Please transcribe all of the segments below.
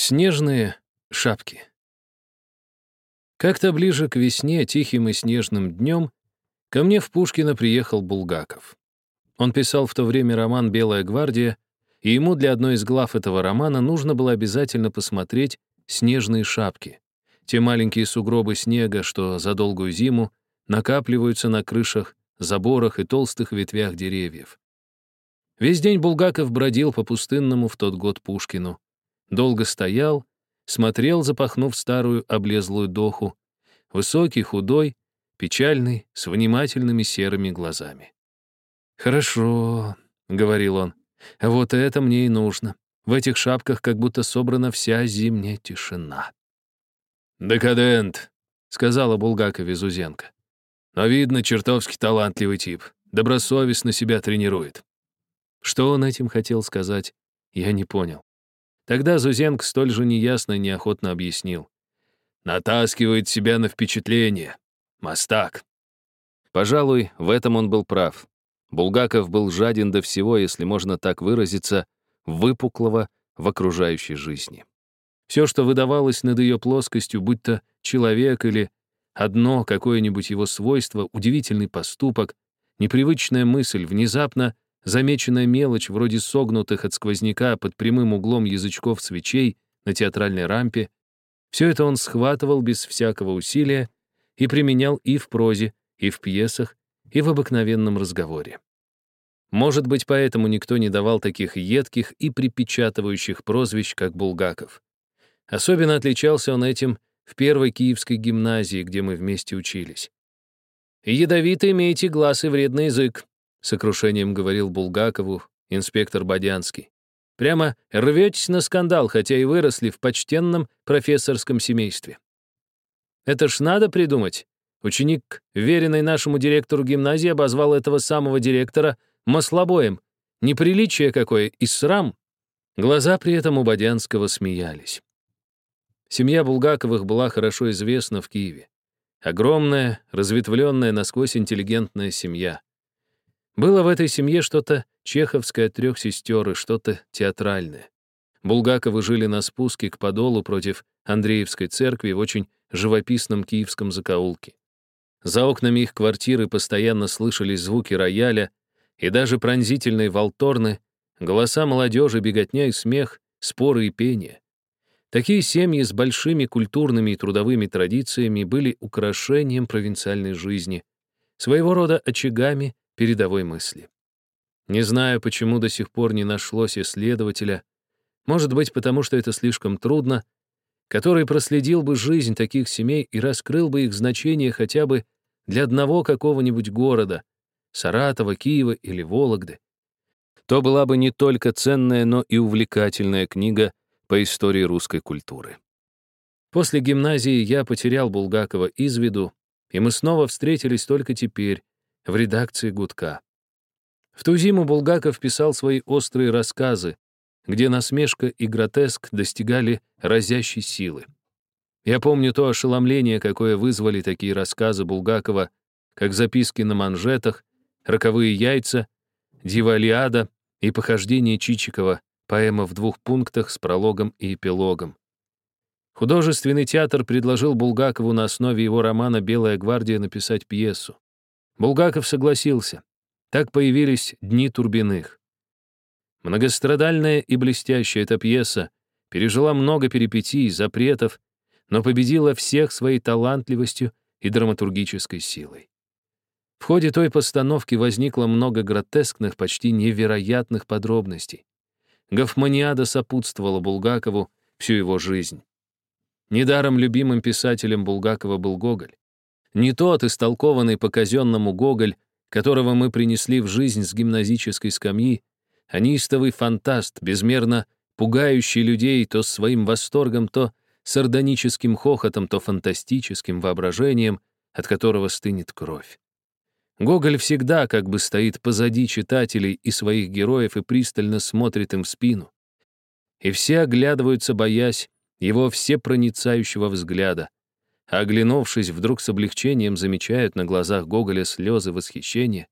Снежные шапки. Как-то ближе к весне, тихим и снежным днем, ко мне в Пушкино приехал Булгаков. Он писал в то время роман «Белая гвардия», и ему для одной из глав этого романа нужно было обязательно посмотреть «Снежные шапки», те маленькие сугробы снега, что за долгую зиму накапливаются на крышах, заборах и толстых ветвях деревьев. Весь день Булгаков бродил по пустынному в тот год Пушкину. Долго стоял, смотрел, запахнув старую облезлую доху, высокий, худой, печальный, с внимательными серыми глазами. «Хорошо», — говорил он, — «вот это мне и нужно. В этих шапках как будто собрана вся зимняя тишина». «Декадент», — сказала Булгаков Зузенко. «Но видно, чертовски талантливый тип. Добросовестно себя тренирует». Что он этим хотел сказать, я не понял. Тогда Зузенко столь же неясно и неохотно объяснил. «Натаскивает себя на впечатление. Мастак». Пожалуй, в этом он был прав. Булгаков был жаден до всего, если можно так выразиться, выпуклого в окружающей жизни. Все, что выдавалось над ее плоскостью, будь то человек или одно какое-нибудь его свойство, удивительный поступок, непривычная мысль, внезапно замеченная мелочь вроде согнутых от сквозняка под прямым углом язычков свечей на театральной рампе, все это он схватывал без всякого усилия и применял и в прозе, и в пьесах, и в обыкновенном разговоре. Может быть, поэтому никто не давал таких едких и припечатывающих прозвищ, как Булгаков. Особенно отличался он этим в первой киевской гимназии, где мы вместе учились. «Ядовито имеете глаз и вредный язык», — сокрушением говорил Булгакову инспектор Бодянский. «Прямо рветесь на скандал, хотя и выросли в почтенном профессорском семействе. Это ж надо придумать. Ученик, веренный нашему директору гимназии, обозвал этого самого директора маслобоем. Неприличие какое и срам». Глаза при этом у Бодянского смеялись. Семья Булгаковых была хорошо известна в Киеве. Огромная, разветвленная, насквозь интеллигентная семья. Было в этой семье что-то чеховское от трех сестер и что-то театральное. Булгаковы жили на спуске к Подолу против Андреевской церкви в очень живописном киевском закоулке. За окнами их квартиры постоянно слышались звуки рояля и даже пронзительные волторны, голоса молодежи, беготня и смех, споры и пение. Такие семьи с большими культурными и трудовыми традициями были украшением провинциальной жизни, своего рода очагами передовой мысли. Не знаю, почему до сих пор не нашлось исследователя, может быть, потому что это слишком трудно, который проследил бы жизнь таких семей и раскрыл бы их значение хотя бы для одного какого-нибудь города, Саратова, Киева или Вологды. То была бы не только ценная, но и увлекательная книга по истории русской культуры. После гимназии я потерял Булгакова из виду, и мы снова встретились только теперь, в редакции «Гудка». В ту зиму Булгаков писал свои острые рассказы, где насмешка и гротеск достигали разящей силы. Я помню то ошеломление, какое вызвали такие рассказы Булгакова, как записки на манжетах, роковые яйца, дивалиада и похождение Чичикова, поэма в двух пунктах с прологом и эпилогом. Художественный театр предложил Булгакову на основе его романа «Белая гвардия» написать пьесу. Булгаков согласился. Так появились «Дни Турбиных». Многострадальная и блестящая эта пьеса пережила много перипетий, запретов, но победила всех своей талантливостью и драматургической силой. В ходе той постановки возникло много гротескных, почти невероятных подробностей. Гофманиада сопутствовала Булгакову всю его жизнь. Недаром любимым писателем Булгакова был Гоголь. Не тот истолкованный по казенному Гоголь, которого мы принесли в жизнь с гимназической скамьи, а неистовый фантаст, безмерно пугающий людей то своим восторгом, то сардоническим хохотом, то фантастическим воображением, от которого стынет кровь. Гоголь всегда как бы стоит позади читателей и своих героев и пристально смотрит им в спину. И все оглядываются, боясь его всепроницающего взгляда, оглянувшись, вдруг с облегчением замечают на глазах Гоголя слезы восхищения,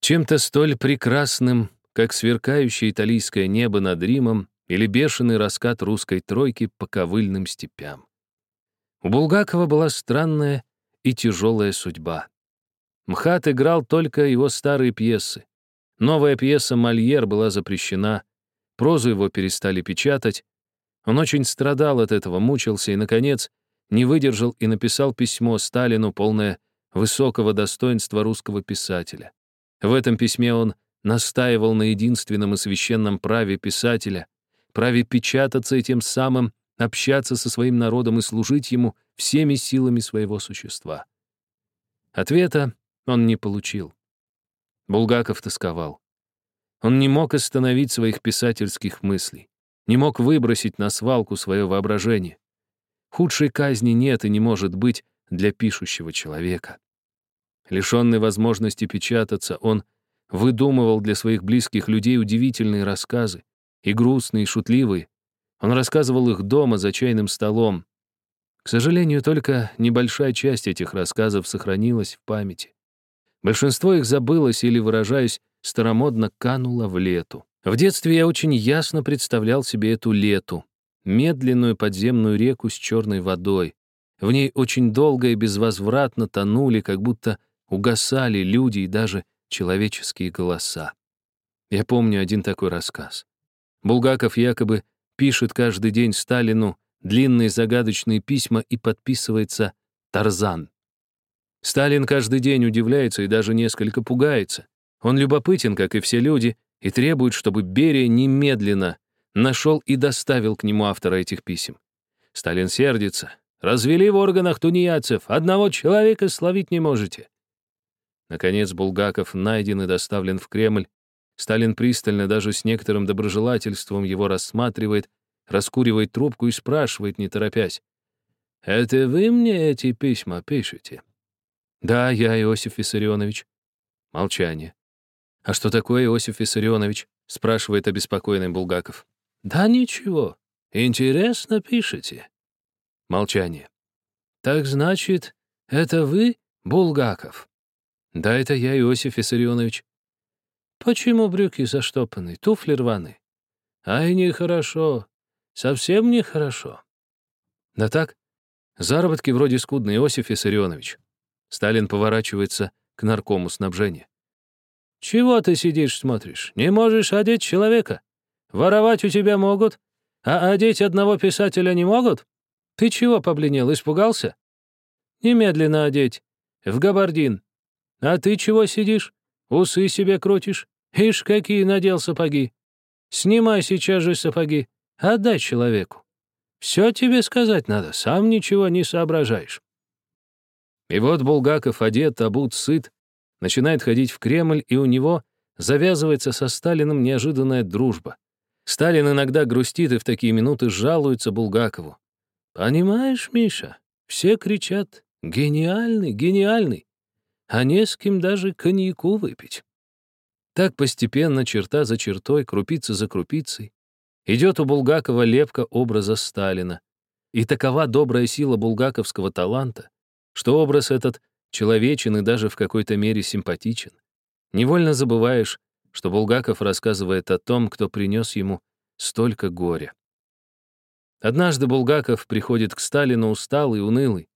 чем-то столь прекрасным, как сверкающее италийское небо над Римом или бешеный раскат русской тройки по ковыльным степям. У Булгакова была странная и тяжелая судьба. МХАТ играл только его старые пьесы. Новая пьеса «Мольер» была запрещена, прозу его перестали печатать. Он очень страдал от этого, мучился и, наконец, не выдержал и написал письмо Сталину, полное высокого достоинства русского писателя. В этом письме он настаивал на единственном и священном праве писателя, праве печататься и тем самым общаться со своим народом и служить ему всеми силами своего существа. Ответа он не получил. Булгаков тосковал. Он не мог остановить своих писательских мыслей, не мог выбросить на свалку свое воображение. Худшей казни нет и не может быть для пишущего человека. Лишенный возможности печататься, он выдумывал для своих близких людей удивительные рассказы, и грустные, и шутливые. Он рассказывал их дома за чайным столом. К сожалению, только небольшая часть этих рассказов сохранилась в памяти. Большинство их забылось или, выражаясь, старомодно кануло в лету. В детстве я очень ясно представлял себе эту лету, медленную подземную реку с черной водой. В ней очень долго и безвозвратно тонули, как будто угасали люди и даже человеческие голоса. Я помню один такой рассказ. Булгаков якобы пишет каждый день Сталину длинные загадочные письма и подписывается «Тарзан». Сталин каждый день удивляется и даже несколько пугается. Он любопытен, как и все люди, и требует, чтобы Берия немедленно нашел и доставил к нему автора этих писем. Сталин сердится. «Развели в органах тунеядцев, одного человека словить не можете». Наконец Булгаков найден и доставлен в Кремль. Сталин пристально, даже с некоторым доброжелательством его рассматривает, раскуривает трубку и спрашивает, не торопясь. «Это вы мне эти письма пишете?» «Да, я, Иосиф Виссарионович». Молчание. «А что такое, Иосиф Виссарионович?» — спрашивает обеспокоенный Булгаков. «Да ничего. Интересно пишете». Молчание. «Так значит, это вы, Булгаков?» «Да, это я, Иосиф Виссарионович». «Почему брюки заштопаны, туфли рваны?» «Ай, нехорошо. Совсем нехорошо». «Да так, заработки вроде скудные, Иосиф Виссарионович». Сталин поворачивается к наркому снабжения. «Чего ты сидишь, смотришь? Не можешь одеть человека? Воровать у тебя могут, а одеть одного писателя не могут? Ты чего побледнел, испугался? Немедленно одеть. В габардин. А ты чего сидишь? Усы себе крутишь? Ишь, какие надел сапоги. Снимай сейчас же сапоги. Отдай человеку. Все тебе сказать надо, сам ничего не соображаешь. И вот Булгаков одет, обут, сыт, начинает ходить в Кремль, и у него завязывается со Сталиным неожиданная дружба. Сталин иногда грустит и в такие минуты жалуется Булгакову. «Понимаешь, Миша, все кричат «гениальный, гениальный», а не с кем даже коньяку выпить». Так постепенно, черта за чертой, крупица за крупицей, идет у Булгакова лепка образа Сталина. И такова добрая сила булгаковского таланта, что образ этот человечен и даже в какой-то мере симпатичен. Невольно забываешь, что Булгаков рассказывает о том, кто принес ему столько горя. Однажды Булгаков приходит к Сталину усталый, унылый.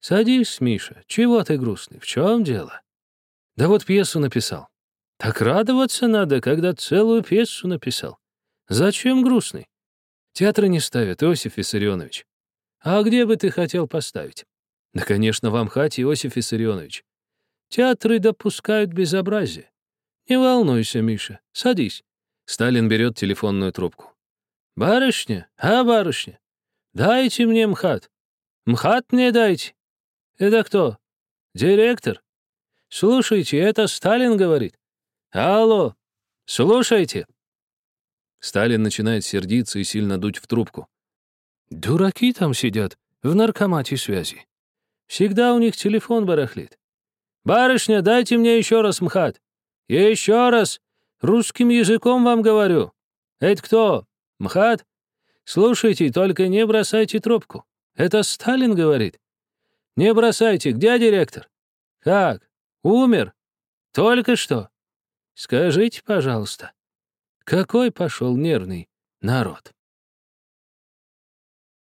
«Садись, Миша, чего ты грустный, в чем дело?» «Да вот пьесу написал». «Так радоваться надо, когда целую пьесу написал. Зачем грустный?» «Театры не ставят, Иосиф Виссарионович». «А где бы ты хотел поставить?» «Да, конечно, в Амхате, Иосиф Виссарионович». «Театры допускают безобразие. «Не волнуйся, Миша, садись». Сталин берет телефонную трубку. «Барышня? А, барышня? Дайте мне МХАТ. МХАТ мне дайте. Это кто? Директор? Слушайте, это Сталин говорит. Алло, слушайте». Сталин начинает сердиться и сильно дуть в трубку. «Дураки там сидят, в наркомате связи. Всегда у них телефон барахлит. Барышня, дайте мне еще раз МХАТ. «Еще раз! Русским языком вам говорю! Это кто? МХАТ? Слушайте, только не бросайте трубку. Это Сталин говорит. Не бросайте, где директор? Как? Умер? Только что? Скажите, пожалуйста. Какой пошел нервный? народ.